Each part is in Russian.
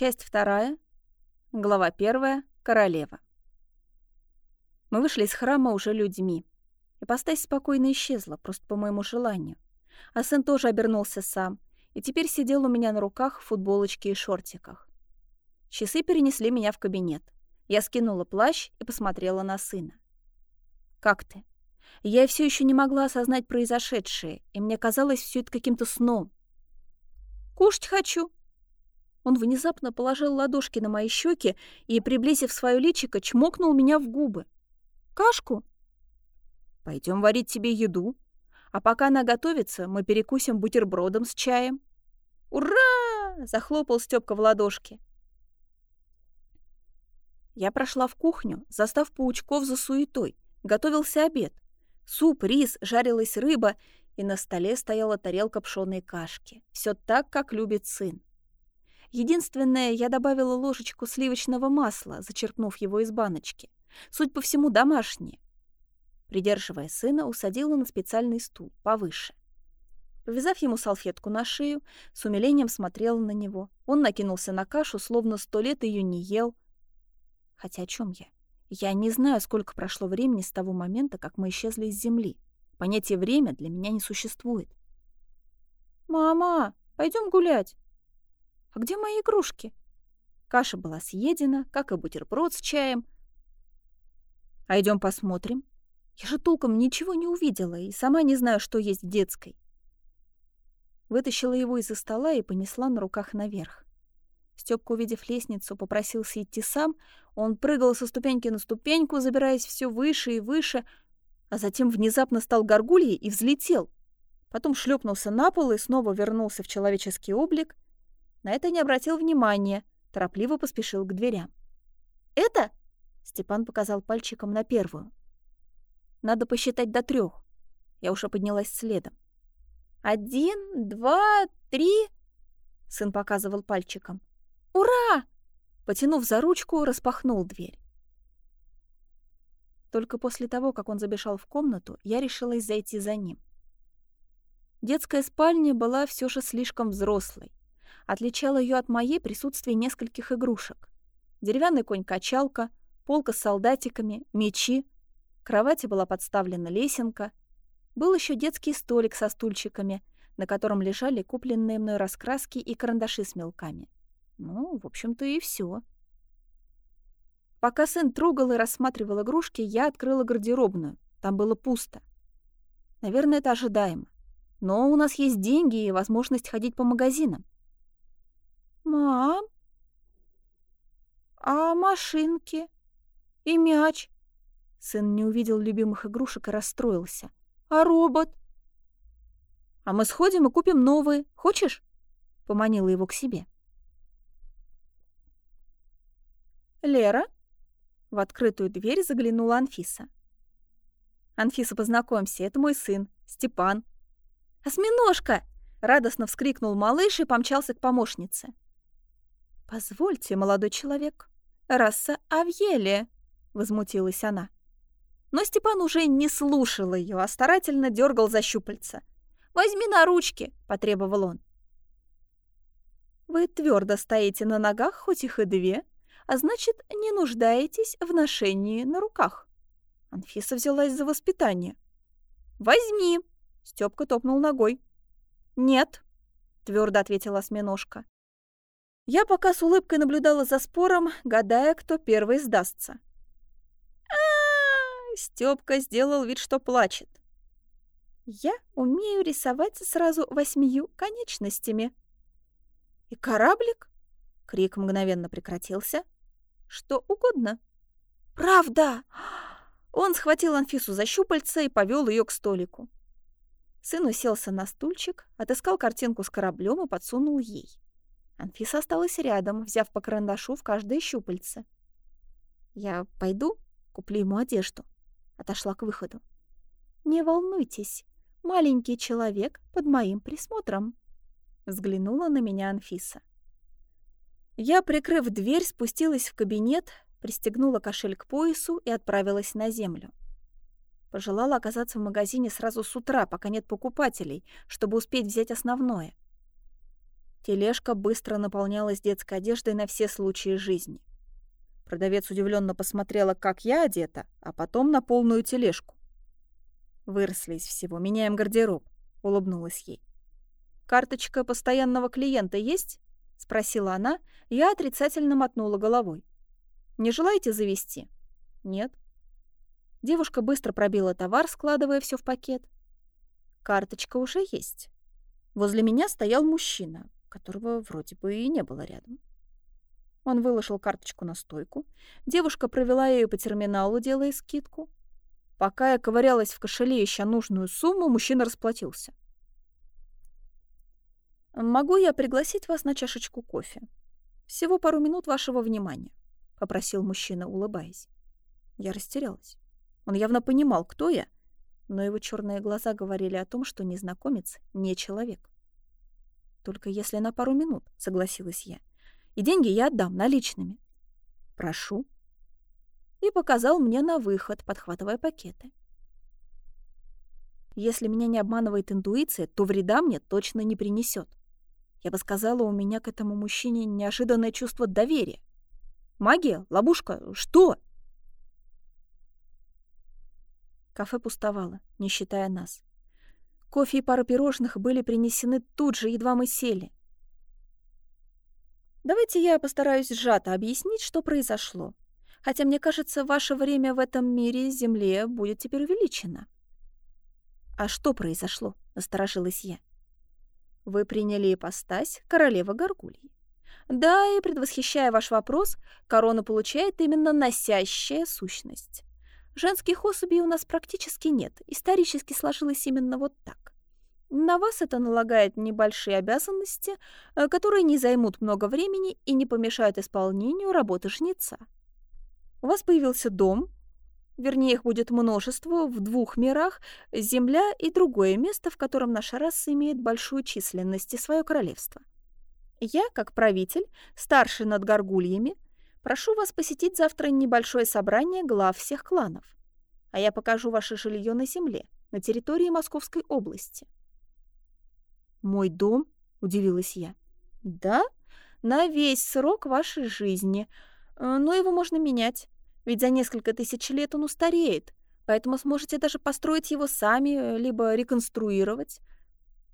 Часть вторая. Глава первая. Королева. Мы вышли из храма уже людьми. Ипостась спокойно исчезла, просто по моему желанию. А сын тоже обернулся сам, и теперь сидел у меня на руках в футболочке и шортиках. Часы перенесли меня в кабинет. Я скинула плащ и посмотрела на сына. «Как ты?» Я все еще не могла осознать произошедшее, и мне казалось все это каким-то сном. «Кушать хочу!» Он внезапно положил ладошки на мои щеки и, приблизив свое личико, чмокнул меня в губы. «Кашку?» Пойдем варить тебе еду. А пока она готовится, мы перекусим бутербродом с чаем». «Ура!» — захлопал Степка в ладошки. Я прошла в кухню, застав паучков за суетой. Готовился обед. Суп, рис, жарилась рыба, и на столе стояла тарелка пшёной кашки. Все так, как любит сын. Единственное, я добавила ложечку сливочного масла, зачерпнув его из баночки. Суть по всему, домашнее. Придерживая сына, усадила на специальный стул, повыше. Повязав ему салфетку на шею, с умилением смотрела на него. Он накинулся на кашу, словно сто лет ее не ел. Хотя о чем я? Я не знаю, сколько прошло времени с того момента, как мы исчезли из Земли. Понятие «время» для меня не существует. «Мама, пойдем гулять!» «А где мои игрушки?» Каша была съедена, как и бутерброд с чаем. «А идем посмотрим?» Я же толком ничего не увидела и сама не знаю, что есть в детской. Вытащила его из-за стола и понесла на руках наверх. Стёпка, увидев лестницу, попросился идти сам. Он прыгал со ступеньки на ступеньку, забираясь все выше и выше, а затем внезапно стал горгульей и взлетел. Потом шлепнулся на пол и снова вернулся в человеческий облик. На это не обратил внимания, торопливо поспешил к дверям. «Это?» — Степан показал пальчиком на первую. Надо посчитать до трех. Я уже поднялась следом. «Один, два, три...» Сын показывал пальчиком. «Ура!» Потянув за ручку, распахнул дверь. Только после того, как он забежал в комнату, я решилась зайти за ним. Детская спальня была все же слишком взрослой. Отличало ее от моей присутствие нескольких игрушек. Деревянный конь-качалка, полка с солдатиками, мечи, кровати была подставлена лесенка. Был еще детский столик со стульчиками, на котором лежали купленные мной раскраски и карандаши с мелками. Ну, в общем-то, и все. Пока сын трогал и рассматривал игрушки, я открыла гардеробную. Там было пусто. Наверное, это ожидаемо. Но у нас есть деньги и возможность ходить по магазинам. «Мам, а машинки и мяч?» Сын не увидел любимых игрушек и расстроился. «А робот?» «А мы сходим и купим новые. Хочешь?» Поманила его к себе. «Лера?» В открытую дверь заглянула Анфиса. «Анфиса, познакомься, это мой сын, Степан». «Осьминожка!» — радостно вскрикнул малыш и помчался к помощнице. «Позвольте, молодой человек, раса Авьелия», — возмутилась она. Но Степан уже не слушал ее, а старательно дергал за щупальца. «Возьми на ручки!» — потребовал он. «Вы твердо стоите на ногах, хоть их и две, а значит, не нуждаетесь в ношении на руках». Анфиса взялась за воспитание. «Возьми!» — Степка топнул ногой. «Нет!» — твердо ответила осьминожка. Я пока с улыбкой наблюдала за спором, гадая, кто первый сдастся. Стёпка сделал вид, что плачет. Я умею рисовать сразу восьмию конечностями. И кораблик? Крик мгновенно прекратился. Что угодно. Правда! Он схватил Анфису за щупальца и повел ее к столику. Сын уселся на стульчик, отыскал картинку с кораблем и подсунул ей. Анфиса осталась рядом, взяв по карандашу в каждое щупальце. «Я пойду, куплю ему одежду», отошла к выходу. «Не волнуйтесь, маленький человек под моим присмотром», взглянула на меня Анфиса. Я, прикрыв дверь, спустилась в кабинет, пристегнула кошель к поясу и отправилась на землю. Пожелала оказаться в магазине сразу с утра, пока нет покупателей, чтобы успеть взять основное. Тележка быстро наполнялась детской одеждой на все случаи жизни. Продавец удивленно посмотрела, как я одета, а потом на полную тележку. Выросли из всего, меняем гардероб, улыбнулась ей. Карточка постоянного клиента есть? спросила она, я отрицательно мотнула головой. Не желаете завести? Нет. Девушка быстро пробила товар, складывая все в пакет. Карточка уже есть. Возле меня стоял мужчина, которого вроде бы и не было рядом. Он выложил карточку на стойку. Девушка провела ее по терминалу, делая скидку. Пока я ковырялась в кошеле, ища нужную сумму, мужчина расплатился. «Могу я пригласить вас на чашечку кофе? Всего пару минут вашего внимания», — попросил мужчина, улыбаясь. Я растерялась. Он явно понимал, кто я, но его черные глаза говорили о том, что незнакомец не человек. «Только если на пару минут», — согласилась я и деньги я отдам наличными. Прошу. И показал мне на выход, подхватывая пакеты. Если меня не обманывает интуиция, то вреда мне точно не принесет. Я бы сказала, у меня к этому мужчине неожиданное чувство доверия. Магия? Ловушка? Что? Кафе пустовало, не считая нас. Кофе и пара пирожных были принесены тут же, едва мы сели. Давайте я постараюсь сжато объяснить, что произошло. Хотя, мне кажется, ваше время в этом мире, Земле, будет теперь увеличено. А что произошло? Насторожилась я. Вы приняли ипостась королева Гаргульи. Да, и предвосхищая ваш вопрос, корона получает именно носящая сущность. Женских особей у нас практически нет. Исторически сложилось именно вот так. На вас это налагает небольшие обязанности, э, которые не займут много времени и не помешают исполнению работы жнеца. У вас появился дом, вернее, их будет множество в двух мирах, земля и другое место, в котором наша раса имеет большую численность и свое королевство. Я, как правитель, старший над горгульями, прошу вас посетить завтра небольшое собрание глав всех кланов, а я покажу ваше жилье на земле, на территории Московской области. «Мой дом?» — удивилась я. «Да, на весь срок вашей жизни. Э, но его можно менять, ведь за несколько тысяч лет он устареет, поэтому сможете даже построить его сами, э, либо реконструировать.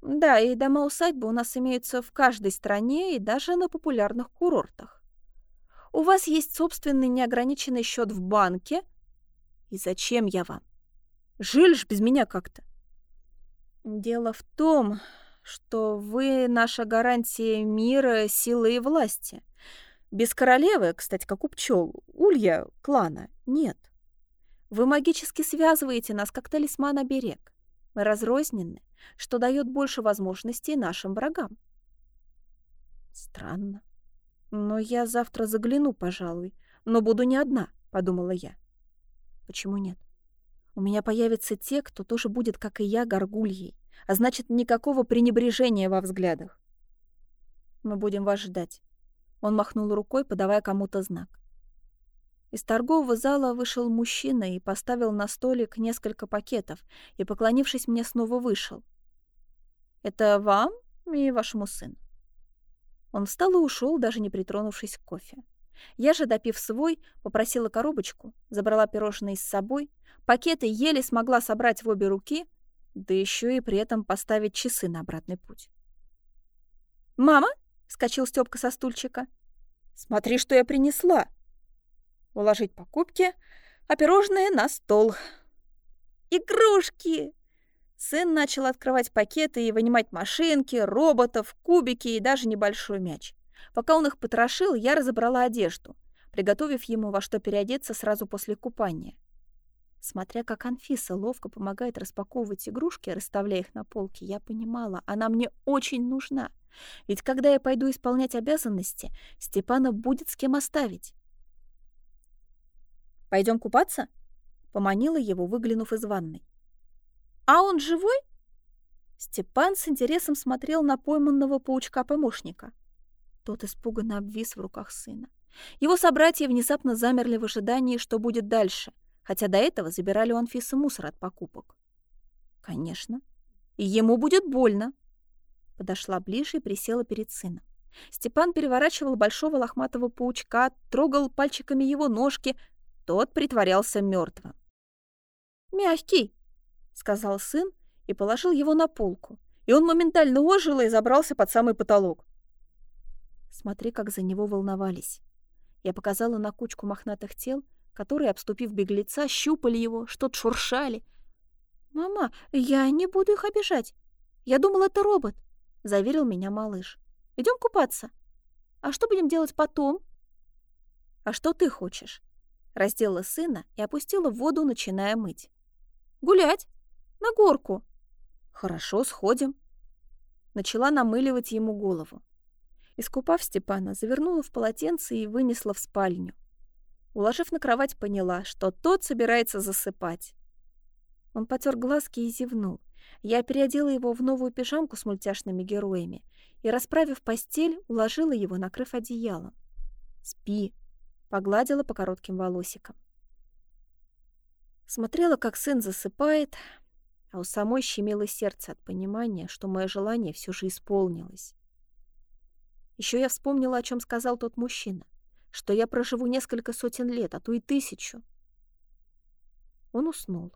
Да, и дома-усадьбы у нас имеются в каждой стране и даже на популярных курортах. У вас есть собственный неограниченный счет в банке. И зачем я вам? Жили ж без меня как-то. Дело в том, что вы наша гарантия мира, силы и власти. Без королевы, кстати, как у пчел, улья, клана, нет. Вы магически связываете нас, как талисман оберег. Мы разрознены, что дает больше возможностей нашим врагам. Странно. Но я завтра загляну, пожалуй, но буду не одна, подумала я. Почему нет? У меня появятся те, кто тоже будет, как и я, горгульей а значит, никакого пренебрежения во взглядах. Мы будем вас ждать. Он махнул рукой, подавая кому-то знак. Из торгового зала вышел мужчина и поставил на столик несколько пакетов, и, поклонившись мне, снова вышел. «Это вам и вашему сыну». Он встал и ушел, даже не притронувшись к кофе. Я же, допив свой, попросила коробочку, забрала пирожные с собой, пакеты еле смогла собрать в обе руки — да еще и при этом поставить часы на обратный путь. «Мама!» — вскочил Степка со стульчика. «Смотри, что я принесла!» Уложить покупки, а пирожные на стол. «Игрушки!» Сын начал открывать пакеты и вынимать машинки, роботов, кубики и даже небольшой мяч. Пока он их потрошил, я разобрала одежду, приготовив ему во что переодеться сразу после купания. Смотря как Анфиса ловко помогает распаковывать игрушки, расставляя их на полке, я понимала, она мне очень нужна. Ведь когда я пойду исполнять обязанности, Степана будет с кем оставить. Пойдем купаться?» — поманила его, выглянув из ванной. «А он живой?» Степан с интересом смотрел на пойманного паучка-помощника. Тот испуганно обвис в руках сына. Его собратья внезапно замерли в ожидании, что будет дальше хотя до этого забирали у Анфисы мусор от покупок. Конечно. И ему будет больно. Подошла ближе и присела перед сыном. Степан переворачивал большого лохматого паучка, трогал пальчиками его ножки. Тот притворялся мертвым. «Мягкий», — сказал сын и положил его на полку. И он моментально ожил и забрался под самый потолок. Смотри, как за него волновались. Я показала на кучку мохнатых тел, которые, обступив беглеца, щупали его, что-то шуршали. «Мама, я не буду их обижать. Я думал, это робот», — заверил меня малыш. Идем купаться. А что будем делать потом?» «А что ты хочешь?» Раздела сына и опустила в воду, начиная мыть. «Гулять. На горку». «Хорошо, сходим». Начала намыливать ему голову. Искупав Степана, завернула в полотенце и вынесла в спальню. Уложив на кровать, поняла, что тот собирается засыпать. Он потер глазки и зевнул. Я переодела его в новую пижамку с мультяшными героями и, расправив постель, уложила его, накрыв одеялом. «Спи», — погладила по коротким волосикам. Смотрела, как сын засыпает, а у самой щемило сердце от понимания, что мое желание все же исполнилось. Еще я вспомнила, о чем сказал тот мужчина, что я проживу несколько сотен лет, а то и тысячу. Он уснул.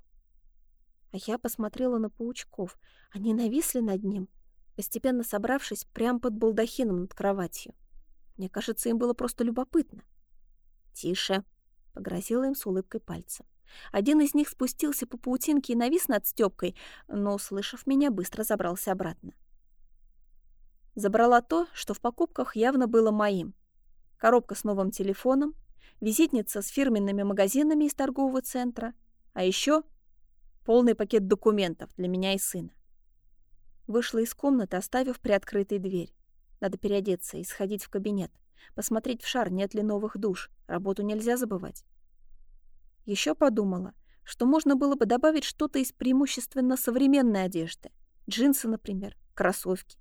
А я посмотрела на паучков. Они нависли над ним, постепенно собравшись прямо под балдахином над кроватью. Мне кажется, им было просто любопытно. «Тише!» — погрозила им с улыбкой пальцем. Один из них спустился по паутинке и навис над Стёпкой, но, услышав меня, быстро забрался обратно. Забрала то, что в покупках явно было моим. Коробка с новым телефоном, визитница с фирменными магазинами из торгового центра, а еще полный пакет документов для меня и сына. Вышла из комнаты, оставив приоткрытой дверь. Надо переодеться и сходить в кабинет. Посмотреть в шар, нет ли новых душ. Работу нельзя забывать. Еще подумала, что можно было бы добавить что-то из преимущественно современной одежды. Джинсы, например, кроссовки.